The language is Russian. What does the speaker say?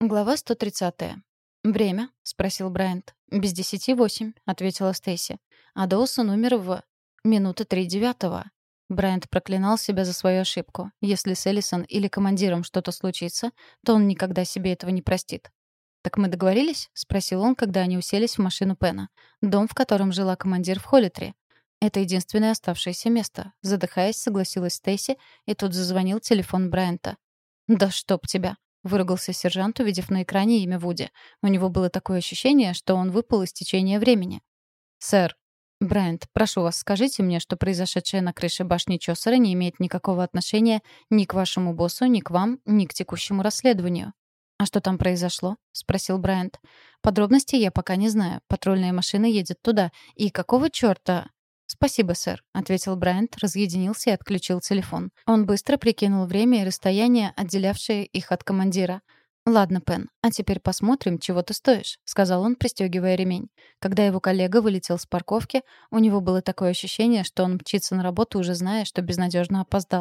Глава 130. «Время?» — спросил Брайант. «Без десяти восемь», — ответила Стейси. «А Доусон умер в... минуты три девятого». Брайант проклинал себя за свою ошибку. Если с Эллисон или командиром что-то случится, то он никогда себе этого не простит. «Так мы договорились?» — спросил он, когда они уселись в машину Пена. «Дом, в котором жила командир в Холлитре. Это единственное оставшееся место». Задыхаясь, согласилась Стейси, и тут зазвонил телефон Брайанта. «Да чтоб тебя!» — выругался сержант, увидев на экране имя Вуди. У него было такое ощущение, что он выпал из течения времени. «Сэр», «Брайант, прошу вас, скажите мне, что произошедшее на крыше башни Чосера не имеет никакого отношения ни к вашему боссу, ни к вам, ни к текущему расследованию». «А что там произошло?» — спросил Брайант. «Подробностей я пока не знаю. Патрульная машина едет туда. И какого чёрта...» «Спасибо, сэр», — ответил Брайант, разъединился и отключил телефон. Он быстро прикинул время и расстояние, отделявшее их от командира. «Ладно, Пен, а теперь посмотрим, чего ты стоишь», — сказал он, пристегивая ремень. Когда его коллега вылетел с парковки, у него было такое ощущение, что он мчится на работу, уже зная, что безнадежно опоздал.